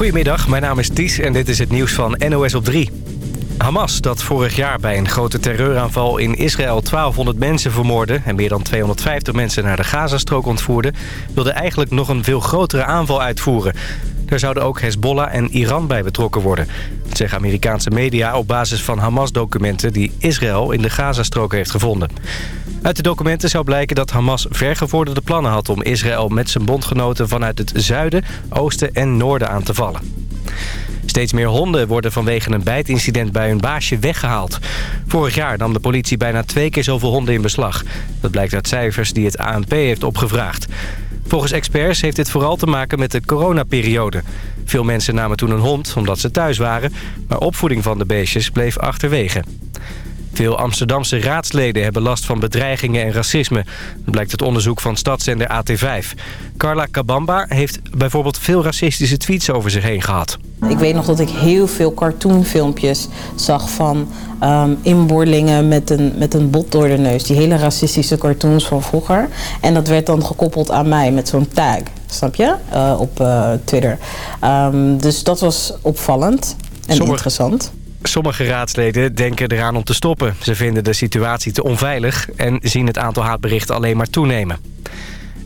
Goedemiddag, mijn naam is Ties en dit is het nieuws van NOS op 3. Hamas, dat vorig jaar bij een grote terreuraanval in Israël 1200 mensen vermoordde... en meer dan 250 mensen naar de Gazastrook ontvoerde... wilde eigenlijk nog een veel grotere aanval uitvoeren. Daar zouden ook Hezbollah en Iran bij betrokken worden. Dat zeggen Amerikaanse media op basis van Hamas-documenten... die Israël in de Gazastrook heeft gevonden. Uit de documenten zou blijken dat Hamas vergevorderde plannen had... om Israël met zijn bondgenoten vanuit het zuiden, oosten en noorden aan te vallen. Steeds meer honden worden vanwege een bijtincident bij hun baasje weggehaald. Vorig jaar nam de politie bijna twee keer zoveel honden in beslag. Dat blijkt uit cijfers die het ANP heeft opgevraagd. Volgens experts heeft dit vooral te maken met de coronaperiode. Veel mensen namen toen een hond omdat ze thuis waren... maar opvoeding van de beestjes bleef achterwege. Veel Amsterdamse raadsleden hebben last van bedreigingen en racisme. Dat blijkt uit onderzoek van stadszender AT5. Carla Kabamba heeft bijvoorbeeld veel racistische tweets over zich heen gehad. Ik weet nog dat ik heel veel cartoonfilmpjes zag van um, inboorlingen met een, met een bot door de neus. Die hele racistische cartoons van vroeger. En dat werd dan gekoppeld aan mij met zo'n tag. Snap je? Uh, op uh, Twitter. Um, dus dat was opvallend en Sommige... interessant. Sommige raadsleden denken eraan om te stoppen. Ze vinden de situatie te onveilig en zien het aantal haatberichten alleen maar toenemen.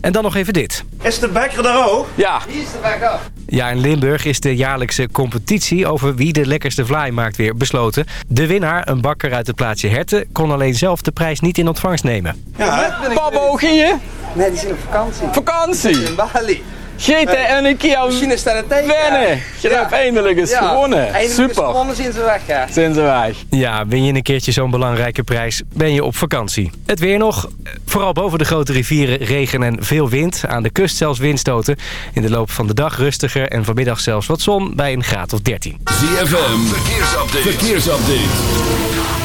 En dan nog even dit. Is de bekker er ook? Ja. Wie is de bekker? Ja, in Limburg is de jaarlijkse competitie over wie de lekkerste vlaai maakt weer besloten. De winnaar, een bakker uit het plaatsje Herten, kon alleen zelf de prijs niet in ontvangst nemen. Ja, Pabbo, ging je? Nee, die zijn op vakantie. Vakantie? In Bali. Jeet en een keer Misschien staat het tegen. Wennen. Je hebt eindelijk eens gewonnen. Eindelijk Super. gewonnen sinds we weg gaan. Sinds we weg. Ja, win je een keertje zo'n belangrijke prijs, ben je op vakantie. Het weer nog. Vooral boven de grote rivieren regen en veel wind. Aan de kust zelfs windstoten. In de loop van de dag rustiger en vanmiddag zelfs wat zon bij een graad of 13. ZFM, verkeersupdate. verkeersupdate.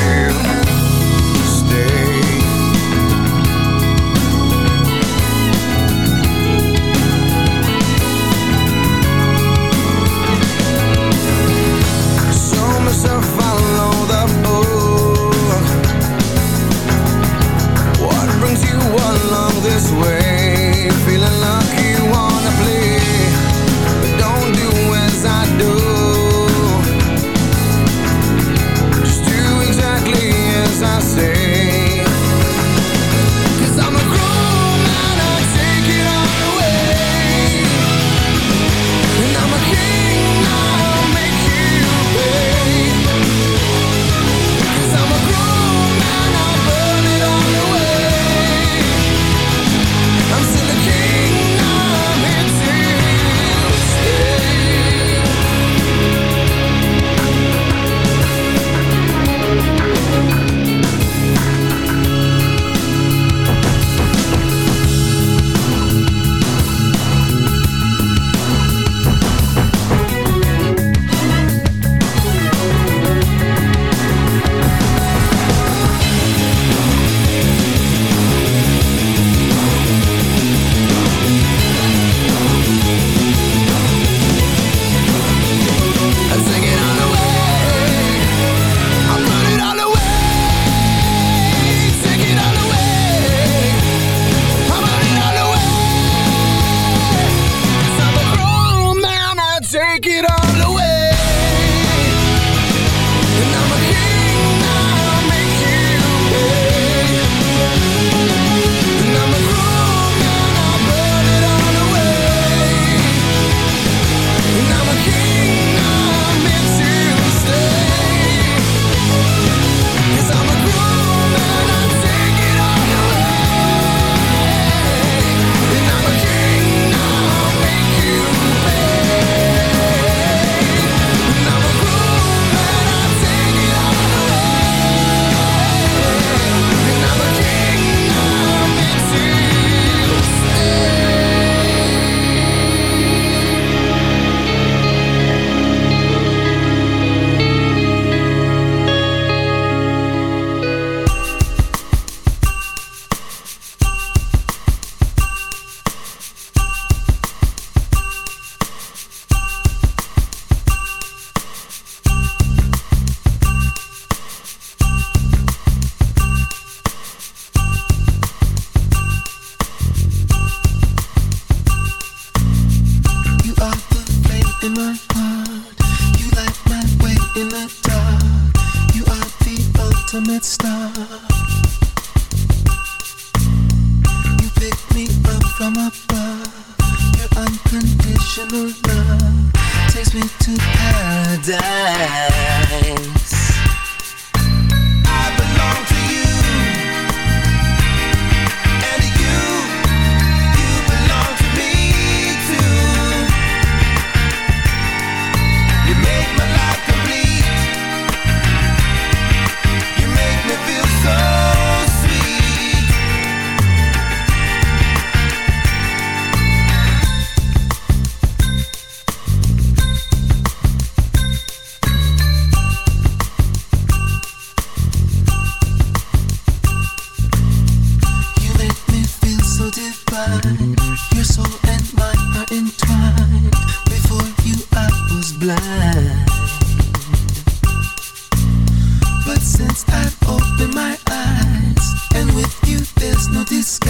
since I've opened my eyes, and with you, there's no disguise.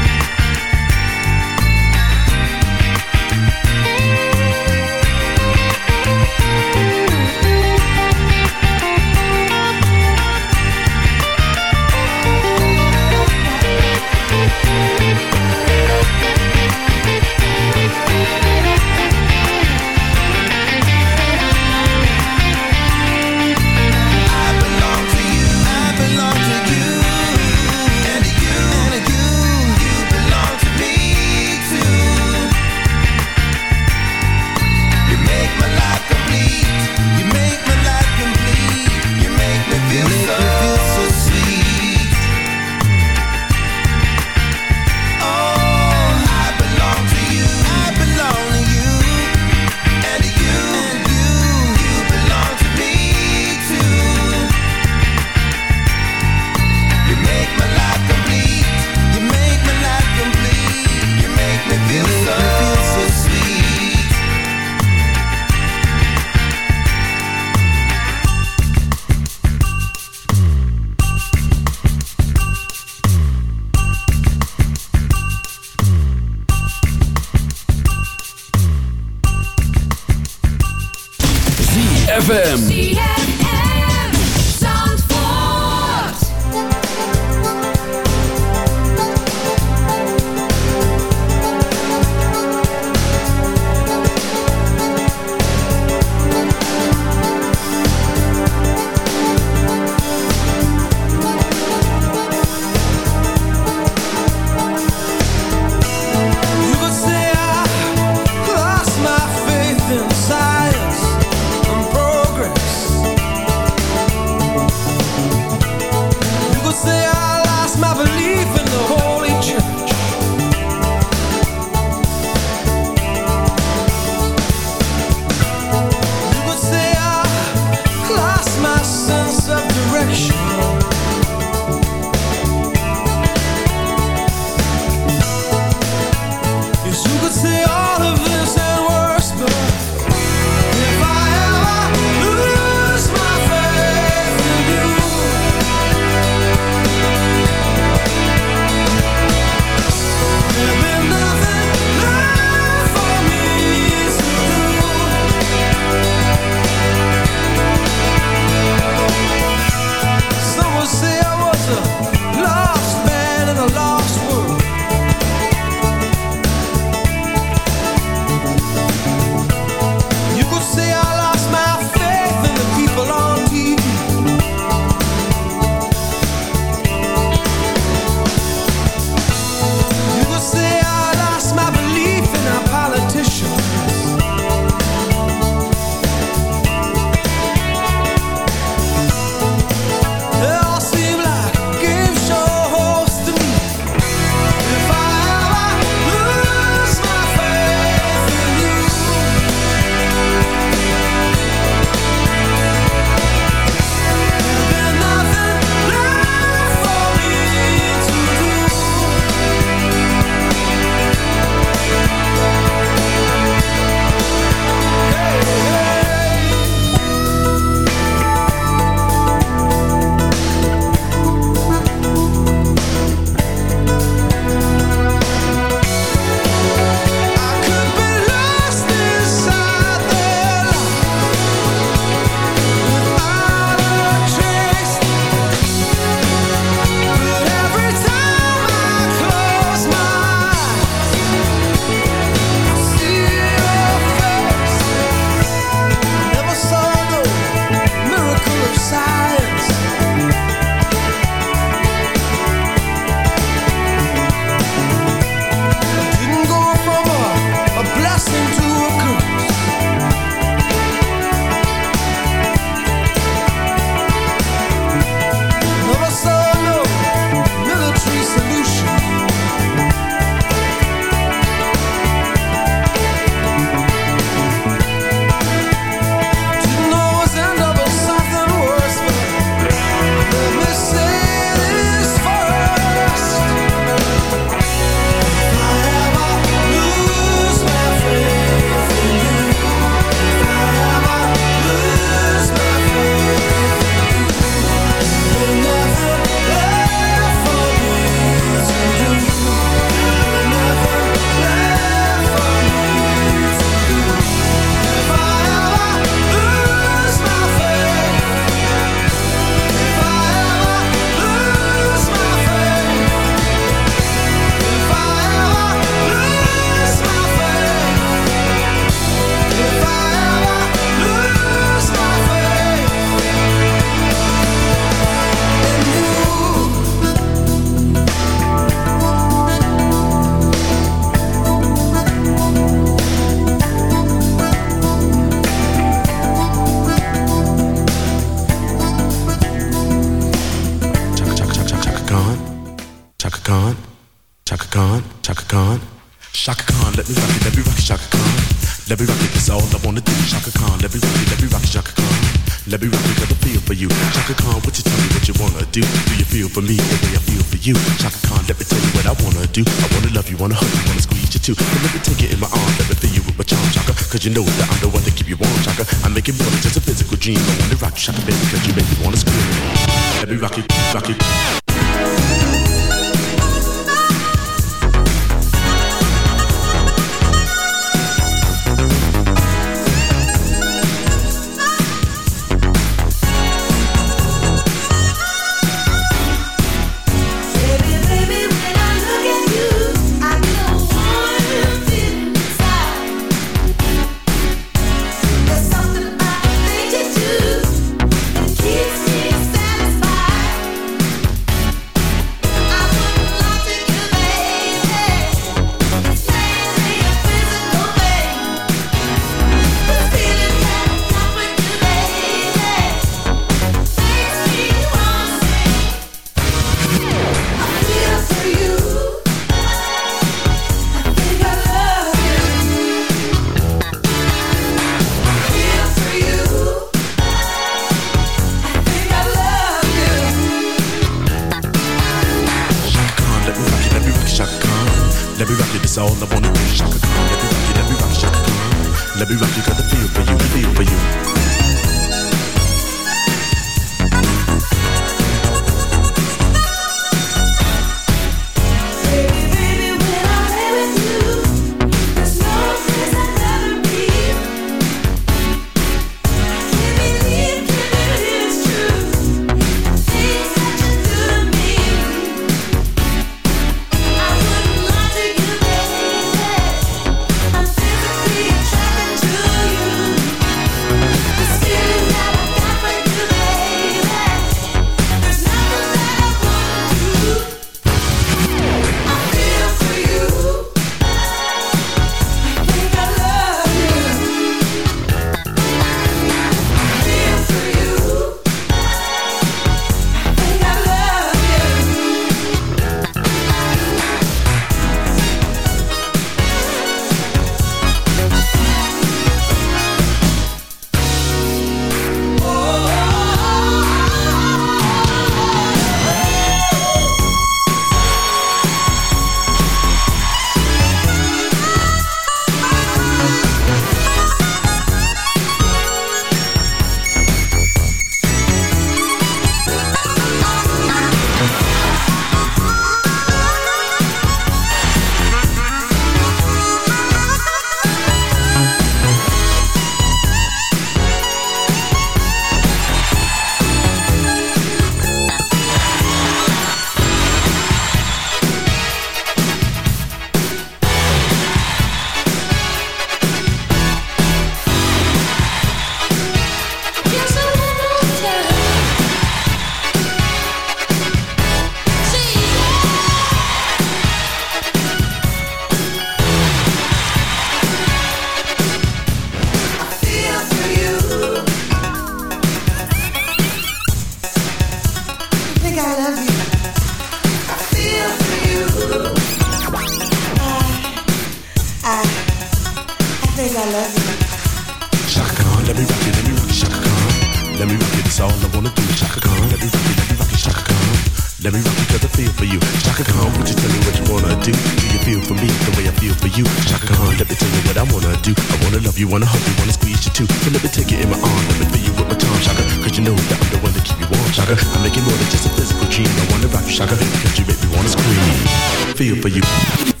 Thank you.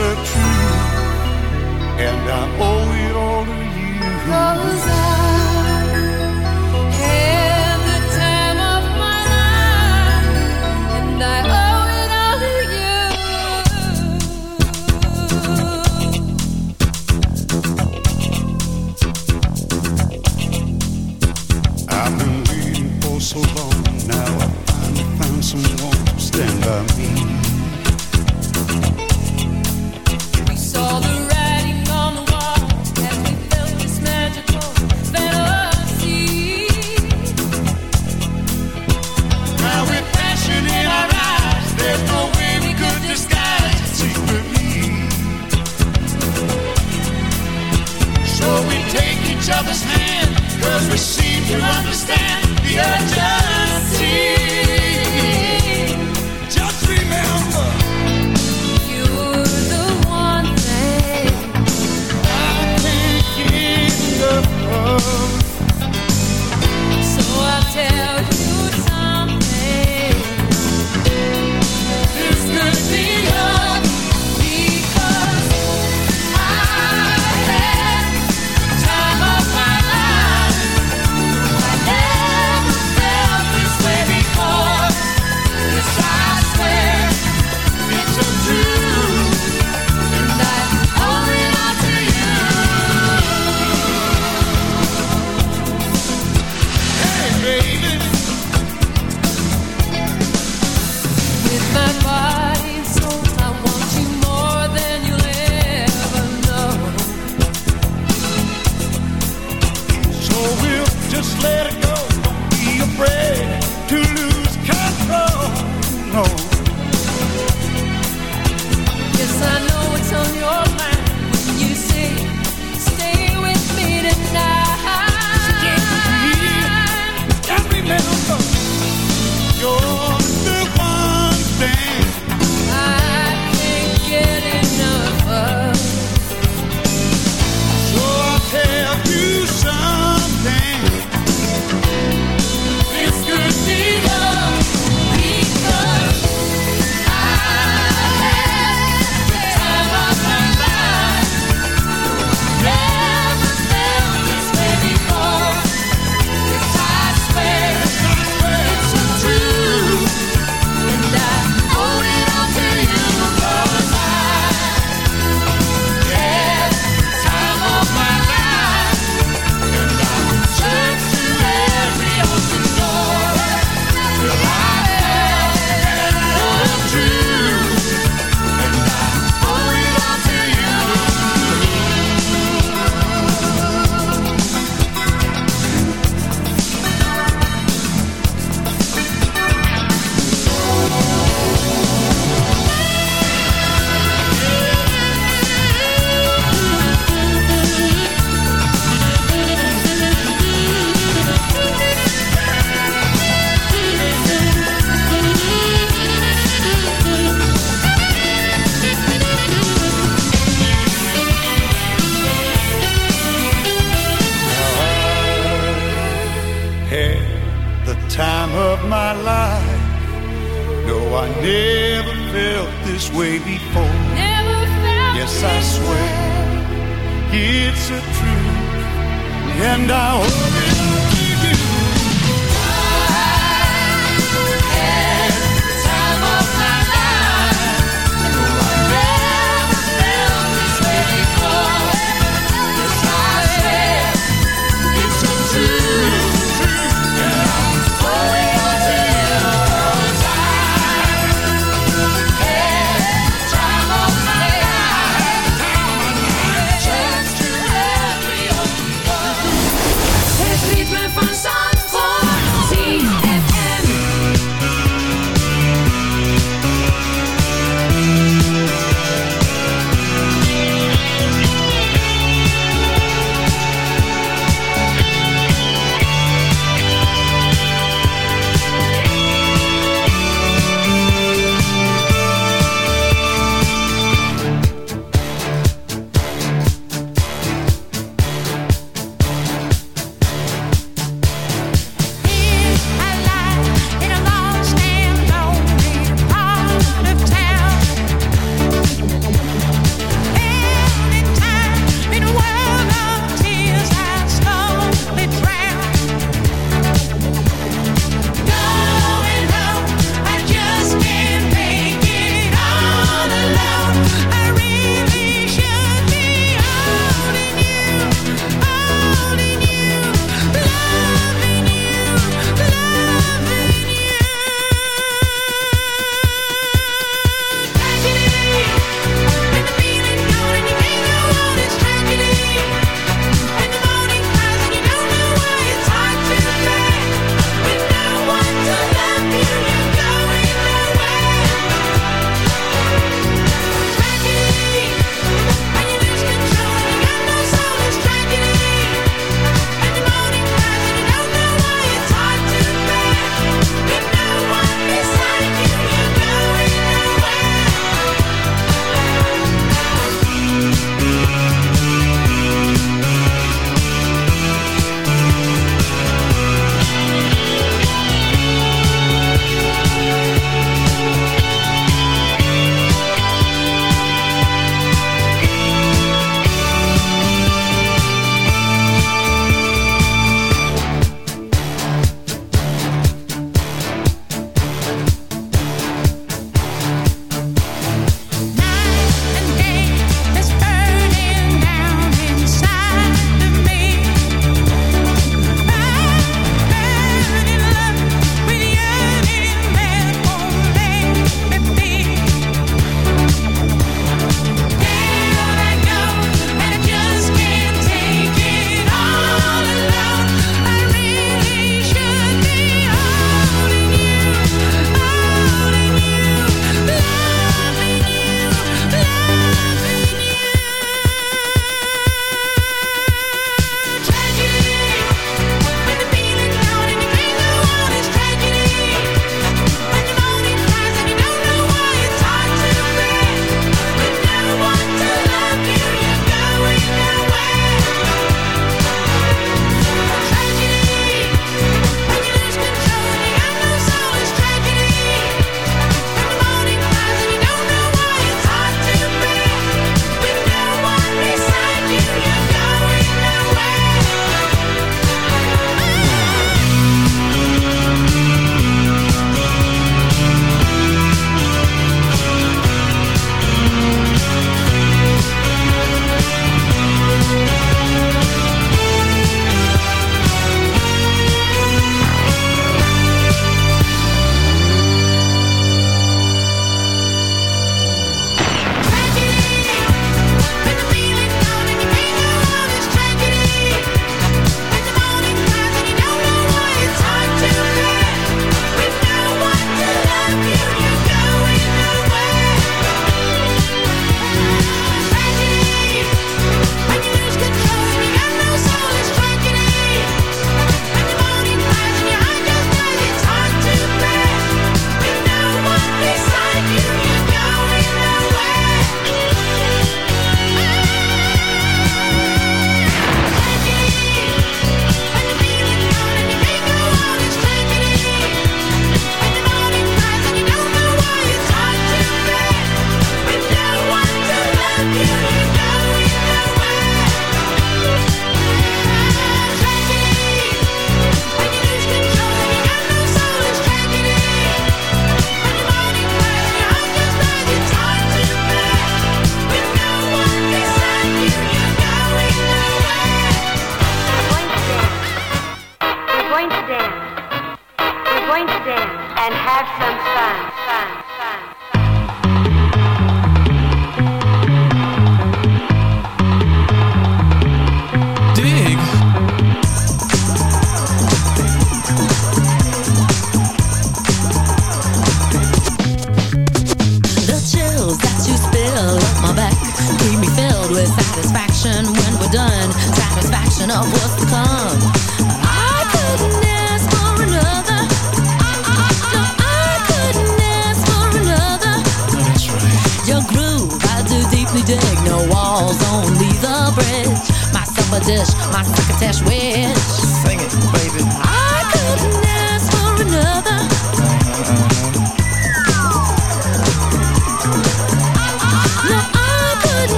answer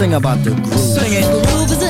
sing about the groove. Sing it. The groove is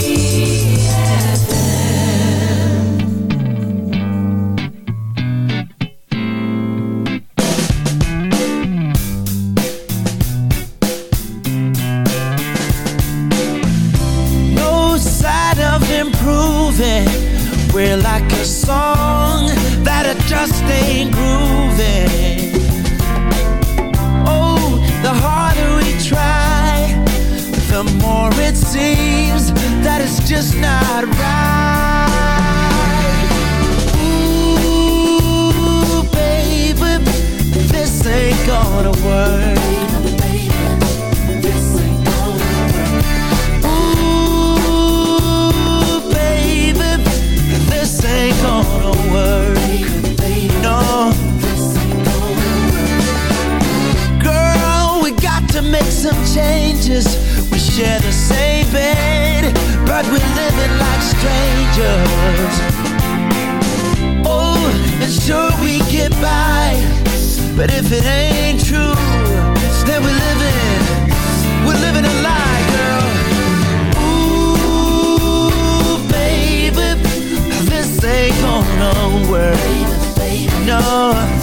no worries. No.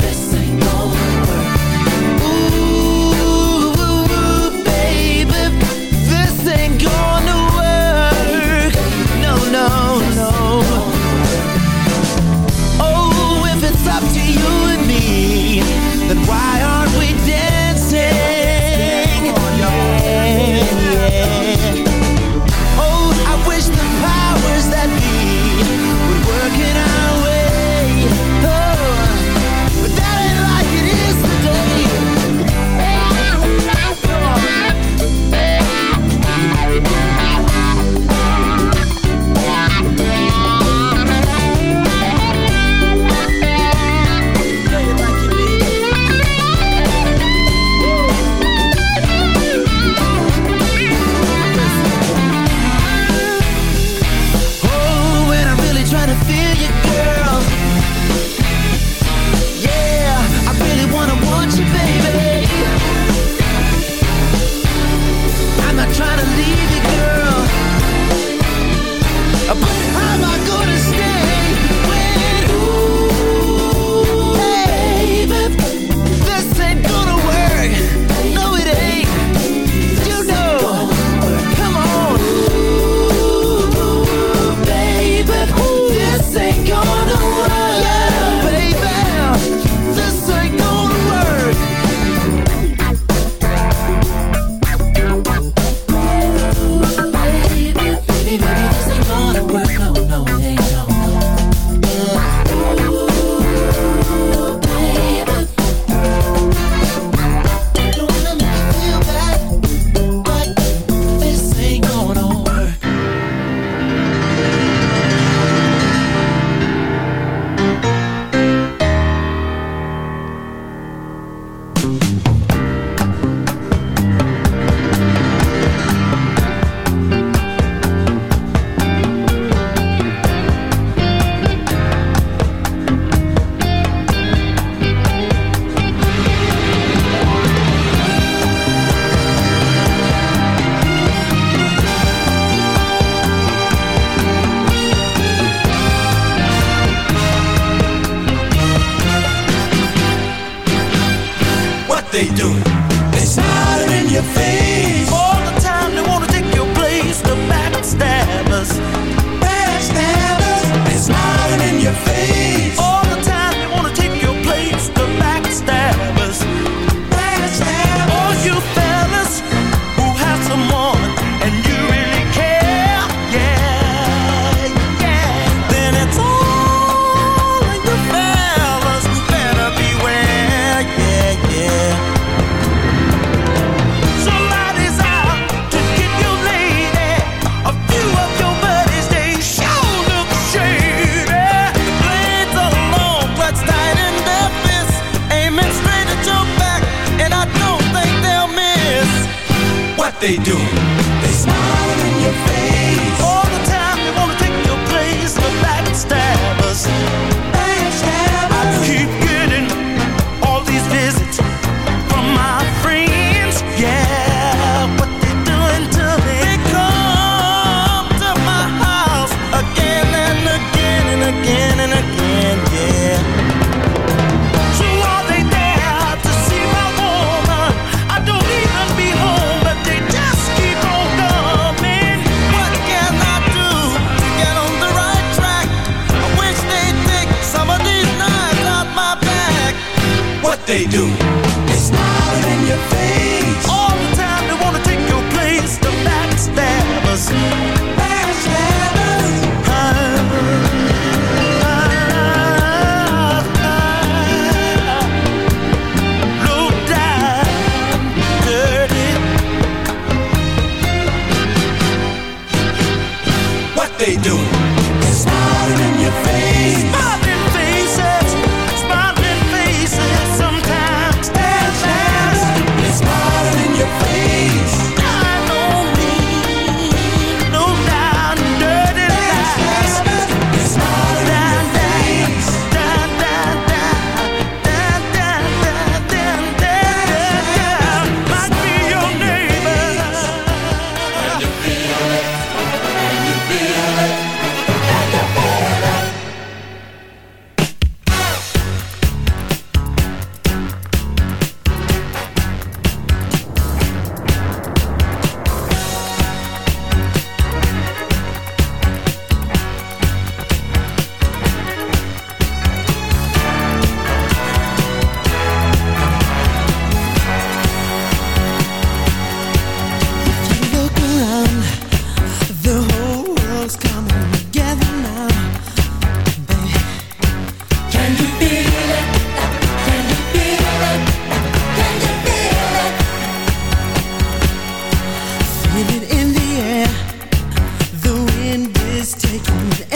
Like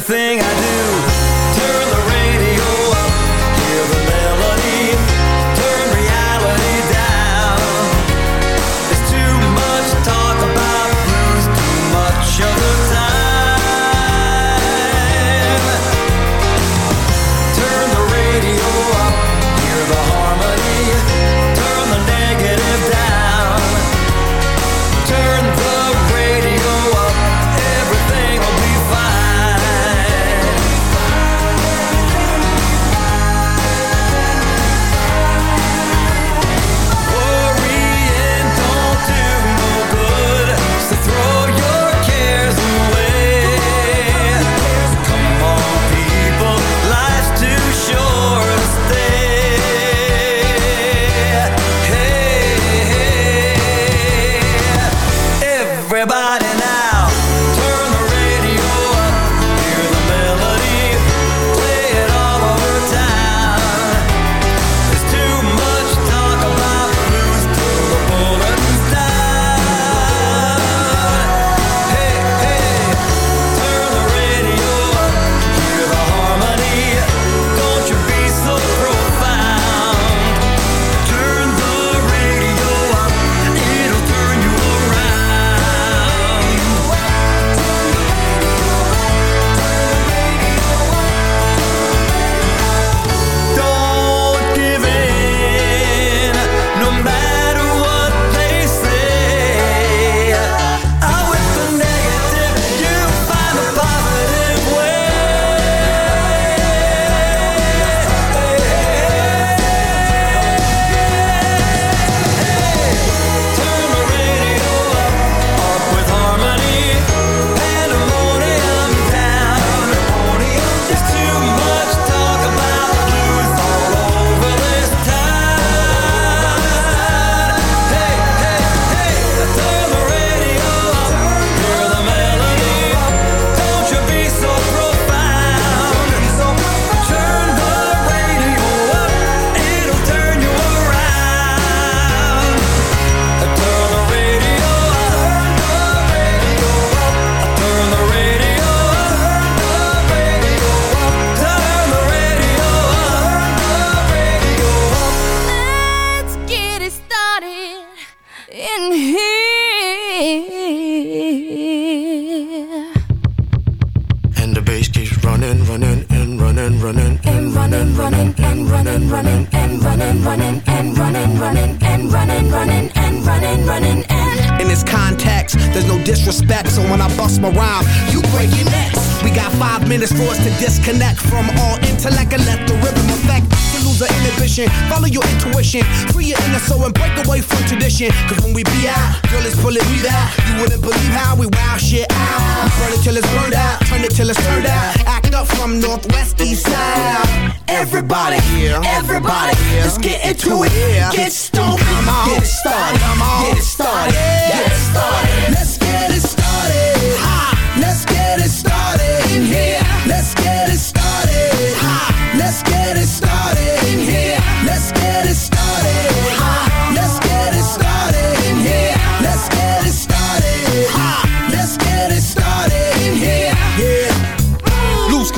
the thing I do.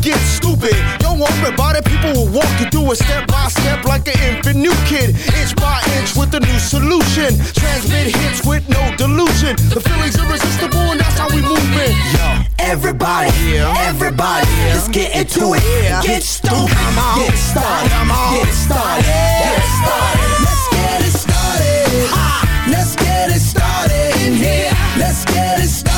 get stupid. Yo, won't about it, people will walk you through it step by step like an infant new kid. Inch by inch with a new solution. Transmit hits with no delusion. The feeling's irresistible and that's how we move it. Yo, everybody, yeah. everybody, yeah. let's get into it. Yeah. Get stupid, Come on. get started, Come on. get started, get started. Let's get it started. Let's get it started in here. Let's get it started.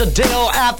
to Dale at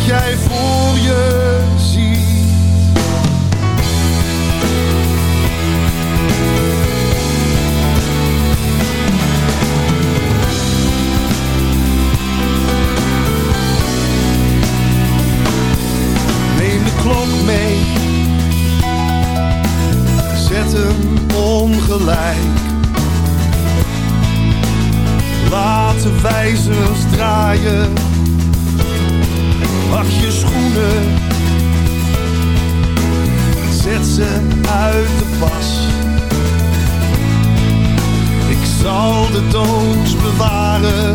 Wat jij voor je. Neem de klok mee. Zet hem ongelijk. Laat de wijzers draaien. Je schoenen. Zet ze uit de pas. Ik zal de doos bewaren.